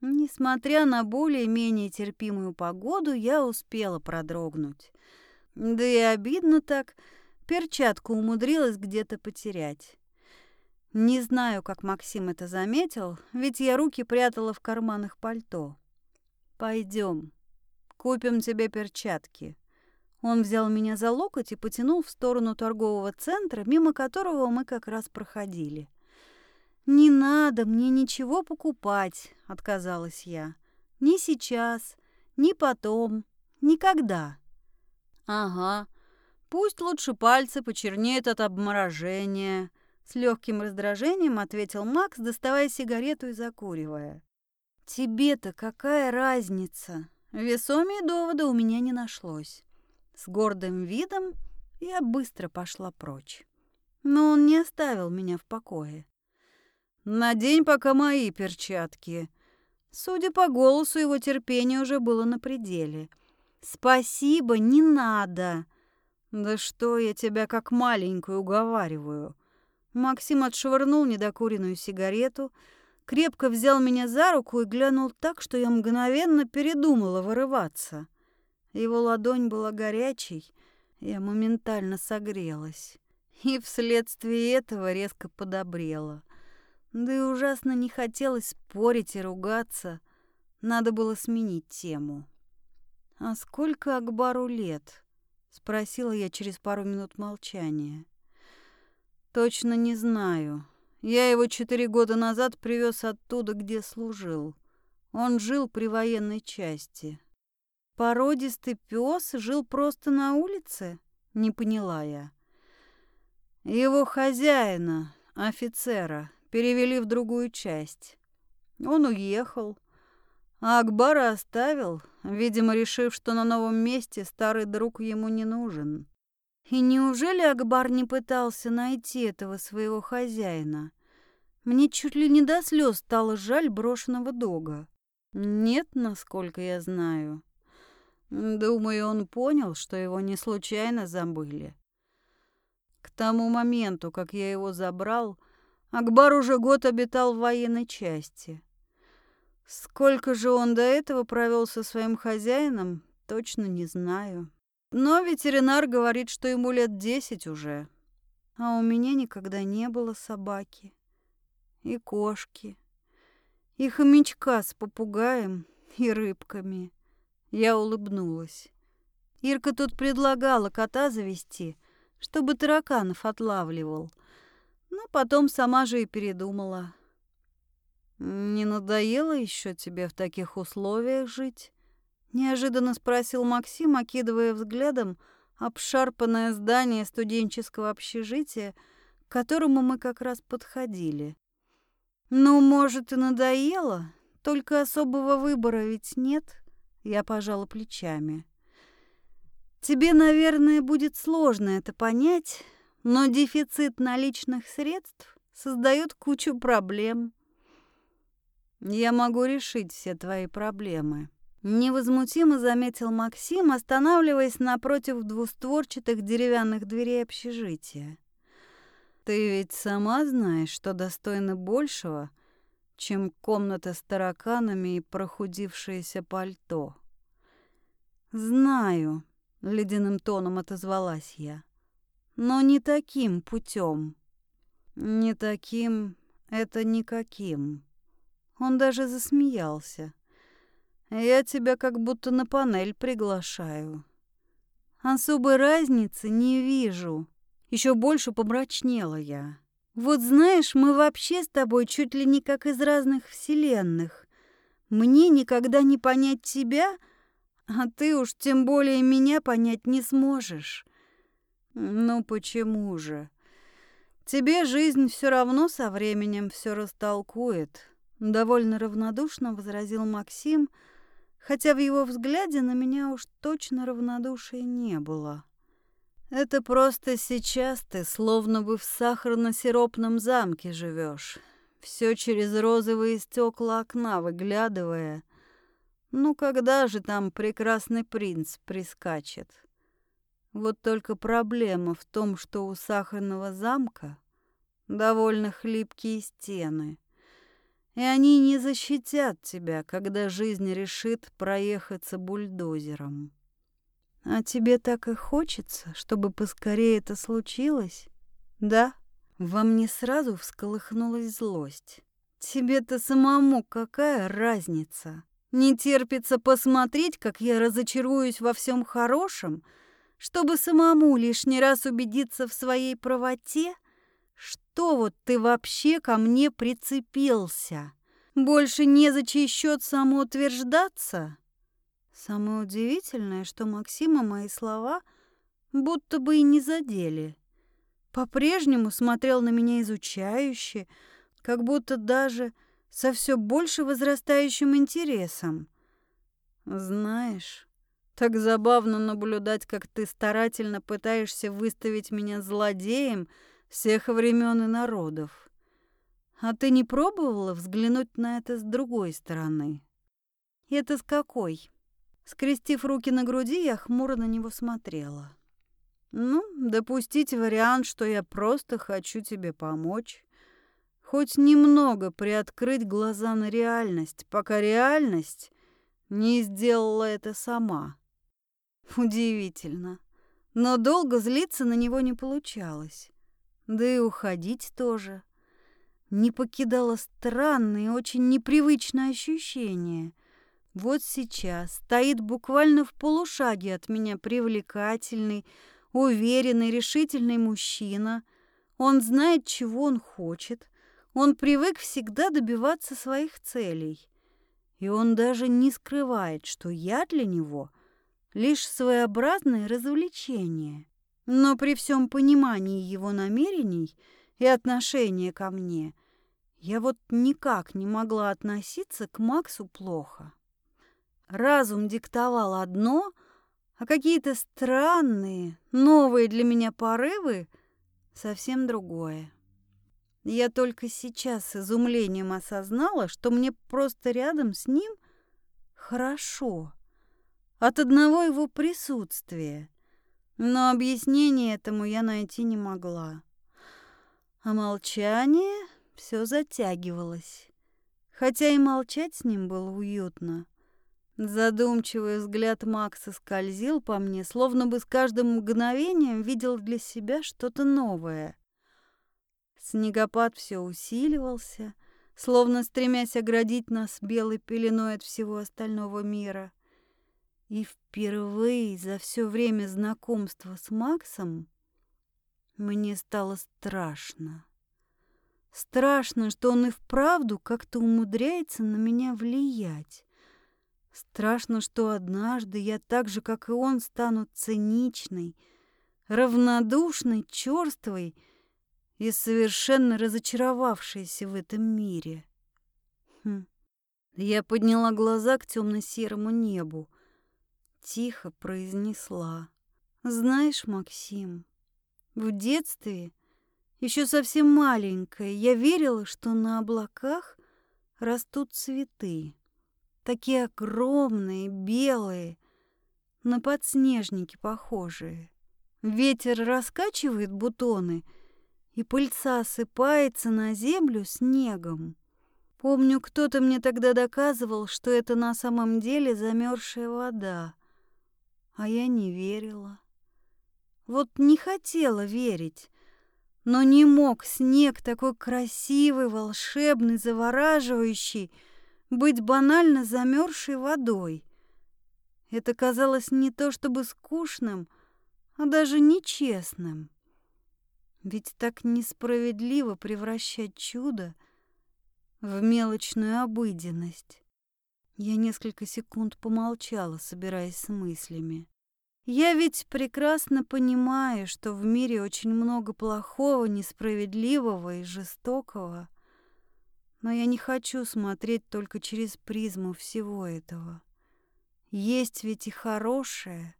Несмотря на более-менее терпимую погоду, я успела продрогнуть. Да и обидно так, перчатку умудрилась где-то потерять. Не знаю, как Максим это заметил, ведь я руки прятала в карманах пальто. Пойдем, купим тебе перчатки. Он взял меня за локоть и потянул в сторону торгового центра, мимо которого мы как раз проходили. «Не надо мне ничего покупать», — отказалась я. «Ни сейчас, ни потом, никогда». «Ага, пусть лучше пальцы почернеют от обморожения», — с легким раздражением ответил Макс, доставая сигарету и закуривая. «Тебе-то какая разница?» Весомее довода у меня не нашлось. С гордым видом я быстро пошла прочь. Но он не оставил меня в покое. «Надень пока мои перчатки». Судя по голосу, его терпение уже было на пределе. «Спасибо, не надо!» «Да что я тебя как маленькую уговариваю?» Максим отшвырнул недокуренную сигарету, крепко взял меня за руку и глянул так, что я мгновенно передумала вырываться. Его ладонь была горячей, я моментально согрелась. И вследствие этого резко подобрела. Да и ужасно не хотелось спорить и ругаться. Надо было сменить тему. «А сколько Акбару лет?» — спросила я через пару минут молчания. «Точно не знаю. Я его четыре года назад привез оттуда, где служил. Он жил при военной части. Породистый пес жил просто на улице? Не поняла я. Его хозяина, офицера, перевели в другую часть. Он уехал, а Акбара оставил, видимо, решив, что на новом месте старый друг ему не нужен. И неужели Акбар не пытался найти этого своего хозяина? Мне чуть ли не до слез стало жаль брошенного дога. Нет, насколько я знаю. Думаю, он понял, что его не случайно забыли. К тому моменту, как я его забрал, Акбар уже год обитал в военной части. Сколько же он до этого провел со своим хозяином, точно не знаю. Но ветеринар говорит, что ему лет десять уже. А у меня никогда не было собаки. И кошки. И хомячка с попугаем и рыбками. Я улыбнулась. Ирка тут предлагала кота завести, чтобы тараканов отлавливал. Но потом сама же и передумала. «Не надоело еще тебе в таких условиях жить?» Неожиданно спросил Максим, окидывая взглядом обшарпанное здание студенческого общежития, к которому мы как раз подходили. «Ну, может, и надоело, только особого выбора ведь нет». Я пожала плечами. Тебе, наверное, будет сложно это понять, но дефицит наличных средств создает кучу проблем. Я могу решить все твои проблемы. Невозмутимо заметил Максим, останавливаясь напротив двустворчатых деревянных дверей общежития. Ты ведь сама знаешь, что достойно большего — чем комната с тараканами и прохудившееся пальто. «Знаю», — ледяным тоном отозвалась я, — «но не таким путем. «Не таким — это никаким». Он даже засмеялся. «Я тебя как будто на панель приглашаю». «Особой разницы не вижу». Еще больше помрачнела я. Вот знаешь, мы вообще с тобой чуть ли не как из разных вселенных. Мне никогда не понять тебя, а ты уж тем более меня понять не сможешь. Ну почему же? Тебе жизнь все равно со временем все растолкует, довольно равнодушно возразил Максим, хотя в его взгляде на меня уж точно равнодушия не было. Это просто сейчас ты словно бы в сахарно-сиропном замке живешь, все через розовые стекла окна выглядывая. Ну когда же там прекрасный принц прискачет? Вот только проблема в том, что у сахарного замка довольно хлипкие стены, и они не защитят тебя, когда жизнь решит проехаться бульдозером. А тебе так и хочется, чтобы поскорее это случилось? Да? Во мне сразу всколыхнулась злость. Тебе-то самому какая разница? Не терпится посмотреть, как я разочаруюсь во всем хорошем — чтобы самому лишний раз убедиться в своей правоте? Что вот ты вообще ко мне прицепился? Больше не за чей счет самоутверждаться? Самое удивительное, что Максима мои слова будто бы и не задели. По-прежнему смотрел на меня изучающе, как будто даже со все больше возрастающим интересом. Знаешь, так забавно наблюдать, как ты старательно пытаешься выставить меня злодеем всех времен и народов. А ты не пробовала взглянуть на это с другой стороны? Это с какой? Скрестив руки на груди, я хмуро на него смотрела. Ну, допустить вариант, что я просто хочу тебе помочь. Хоть немного приоткрыть глаза на реальность, пока реальность не сделала это сама. Удивительно. Но долго злиться на него не получалось. Да и уходить тоже. Не покидало странное, очень непривычное ощущение. Вот сейчас стоит буквально в полушаге от меня привлекательный, уверенный, решительный мужчина. Он знает, чего он хочет. Он привык всегда добиваться своих целей. И он даже не скрывает, что я для него лишь своеобразное развлечение. Но при всем понимании его намерений и отношения ко мне, я вот никак не могла относиться к Максу плохо. Разум диктовал одно, а какие-то странные, новые для меня порывы — совсем другое. Я только сейчас с изумлением осознала, что мне просто рядом с ним хорошо от одного его присутствия. Но объяснение этому я найти не могла. А молчание все затягивалось. Хотя и молчать с ним было уютно. Задумчивый взгляд Макса скользил по мне, словно бы с каждым мгновением видел для себя что-то новое. Снегопад все усиливался, словно стремясь оградить нас белой пеленой от всего остального мира — и впервые за все время знакомства с Максом мне стало страшно. Страшно, что он и вправду как-то умудряется на меня влиять. Страшно, что однажды я так же, как и он, стану циничной, равнодушной, черствой и совершенно разочаровавшейся в этом мире. Хм. Я подняла глаза к темно-серому небу тихо произнесла. «Знаешь, Максим, в детстве, еще совсем маленькая, я верила, что на облаках растут цветы. Такие огромные, белые, на подснежники похожие. Ветер раскачивает бутоны, и пыльца осыпается на землю снегом. Помню, кто-то мне тогда доказывал, что это на самом деле замерзшая вода. А я не верила. Вот не хотела верить, но не мог снег такой красивый, волшебный, завораживающий быть банально замерзшей водой. Это казалось не то чтобы скучным, а даже нечестным. Ведь так несправедливо превращать чудо в мелочную обыденность. Я несколько секунд помолчала, собираясь с мыслями. Я ведь прекрасно понимаю, что в мире очень много плохого, несправедливого и жестокого. Но я не хочу смотреть только через призму всего этого. Есть ведь и хорошее,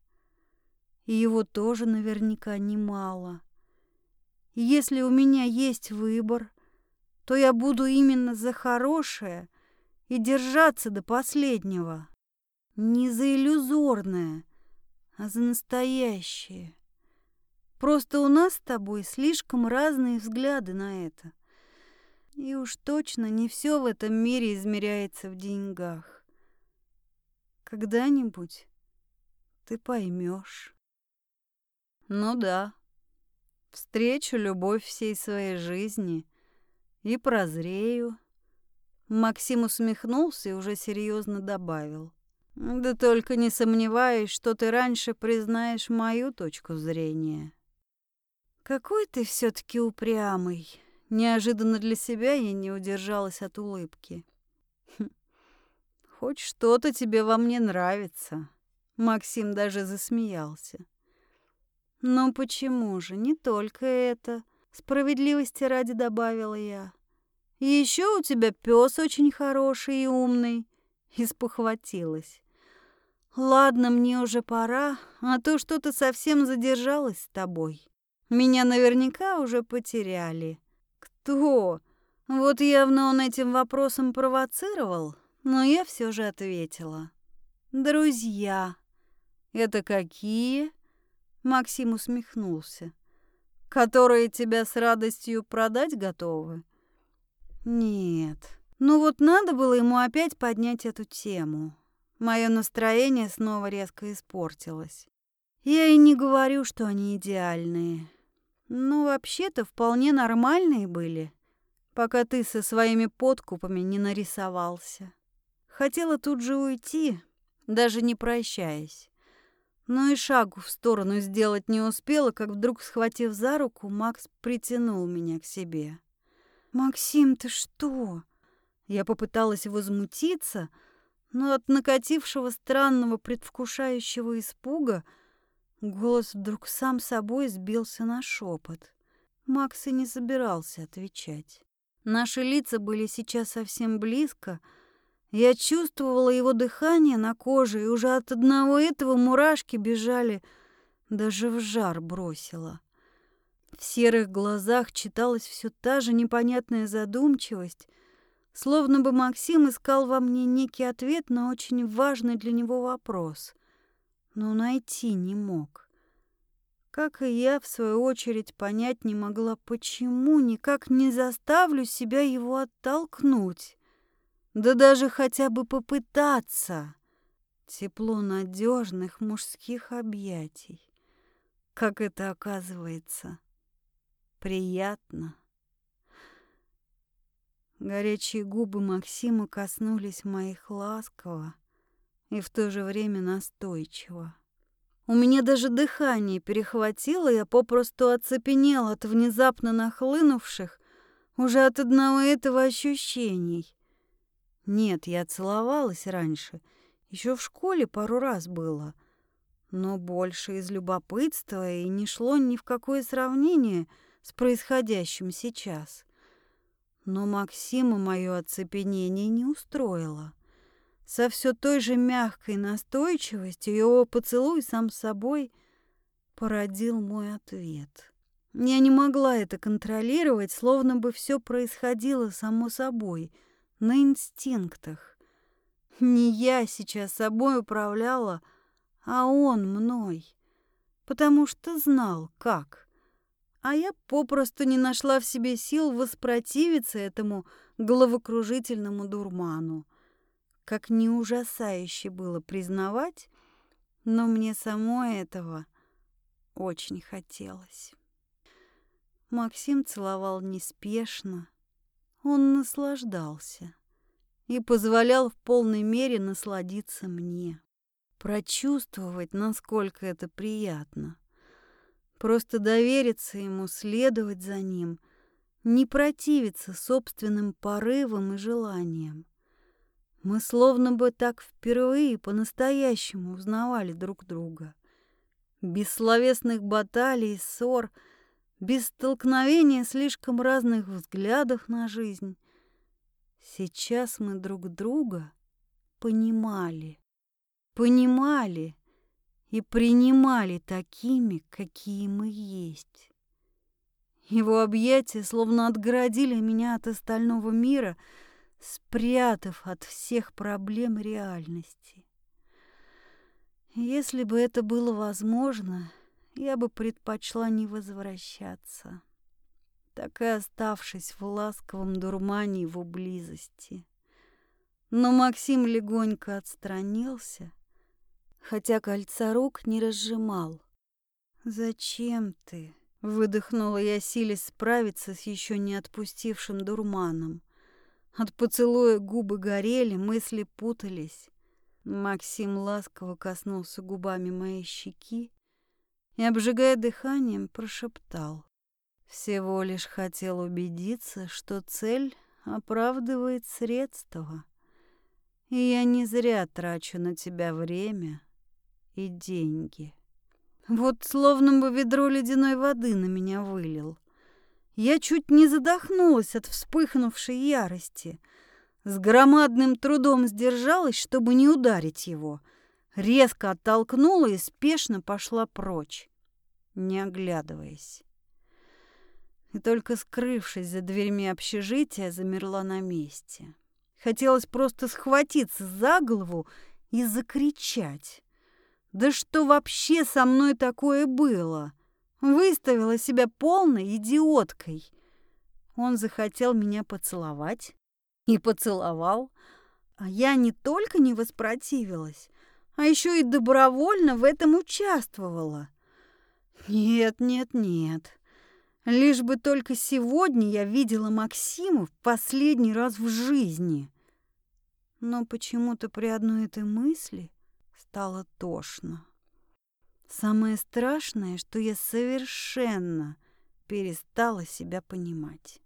и его тоже наверняка немало. И если у меня есть выбор, то я буду именно за хорошее и держаться до последнего. Не за иллюзорное, а за настоящее. Просто у нас с тобой слишком разные взгляды на это. И уж точно не все в этом мире измеряется в деньгах. Когда-нибудь ты поймешь. Ну да, встречу любовь всей своей жизни и прозрею. Максим усмехнулся и уже серьезно добавил. Да только не сомневаюсь, что ты раньше признаешь мою точку зрения. Какой ты все таки упрямый. Неожиданно для себя я не удержалась от улыбки. Хм. Хоть что-то тебе во мне нравится. Максим даже засмеялся. Но почему же не только это? Справедливости ради добавила я. Еще у тебя пес очень хороший и умный. Испохватилась. Ладно, мне уже пора, а то что-то совсем задержалась с тобой. Меня наверняка уже потеряли. Кто? Вот явно он этим вопросом провоцировал, но я все же ответила. Друзья. Это какие? Максим усмехнулся. Которые тебя с радостью продать готовы? Нет. Ну вот надо было ему опять поднять эту тему. Мое настроение снова резко испортилось. Я и не говорю, что они идеальные. Но вообще-то вполне нормальные были, пока ты со своими подкупами не нарисовался. Хотела тут же уйти, даже не прощаясь. Но и шагу в сторону сделать не успела, как вдруг, схватив за руку, Макс притянул меня к себе. «Максим, ты что?» Я попыталась возмутиться, но от накатившего странного предвкушающего испуга голос вдруг сам собой сбился на шепот. Макс и не собирался отвечать. Наши лица были сейчас совсем близко. Я чувствовала его дыхание на коже, и уже от одного этого мурашки бежали, даже в жар бросила. В серых глазах читалась все та же непонятная задумчивость — Словно бы Максим искал во мне некий ответ на очень важный для него вопрос, но найти не мог. Как и я, в свою очередь, понять не могла, почему никак не заставлю себя его оттолкнуть. Да даже хотя бы попытаться. Тепло надежных мужских объятий. Как это оказывается приятно. Горячие губы Максима коснулись моих ласково и в то же время настойчиво. У меня даже дыхание перехватило, я попросту оцепенел от внезапно нахлынувших уже от одного этого ощущений. Нет, я целовалась раньше, еще в школе пару раз было, но больше из любопытства и не шло ни в какое сравнение с происходящим сейчас. Но Максима мое оцепенение не устроило. Со все той же мягкой настойчивостью его поцелуй сам собой породил мой ответ. Я не могла это контролировать, словно бы все происходило само собой, на инстинктах. Не я сейчас собой управляла, а он мной, потому что знал, как а я попросту не нашла в себе сил воспротивиться этому головокружительному дурману. Как не ужасающе было признавать, но мне самой этого очень хотелось. Максим целовал неспешно, он наслаждался и позволял в полной мере насладиться мне, прочувствовать, насколько это приятно. Просто довериться ему, следовать за ним, не противиться собственным порывам и желаниям. Мы словно бы так впервые по-настоящему узнавали друг друга. Без словесных баталий, ссор, без столкновения слишком разных взглядов на жизнь. Сейчас мы друг друга понимали, понимали и принимали такими, какие мы есть. Его объятия словно отгородили меня от остального мира, спрятав от всех проблем реальности. Если бы это было возможно, я бы предпочла не возвращаться, так и оставшись в ласковом дурмане его близости. Но Максим легонько отстранился, хотя кольца рук не разжимал. «Зачем ты?» — выдохнула я, силясь справиться с еще не отпустившим дурманом. От поцелуя губы горели, мысли путались. Максим ласково коснулся губами моей щеки и, обжигая дыханием, прошептал. Всего лишь хотел убедиться, что цель оправдывает средства. И я не зря трачу на тебя время и деньги. Вот словно бы ведро ледяной воды на меня вылил. Я чуть не задохнулась от вспыхнувшей ярости. С громадным трудом сдержалась, чтобы не ударить его. Резко оттолкнула и спешно пошла прочь, не оглядываясь. И только скрывшись за дверьми общежития, замерла на месте. Хотелось просто схватиться за голову и закричать. Да что вообще со мной такое было? Выставила себя полной идиоткой. Он захотел меня поцеловать и поцеловал, а я не только не воспротивилась, а еще и добровольно в этом участвовала. Нет, нет, нет. Лишь бы только сегодня я видела Максима в последний раз в жизни. Но почему-то при одной этой мысли стало тошно. Самое страшное, что я совершенно перестала себя понимать.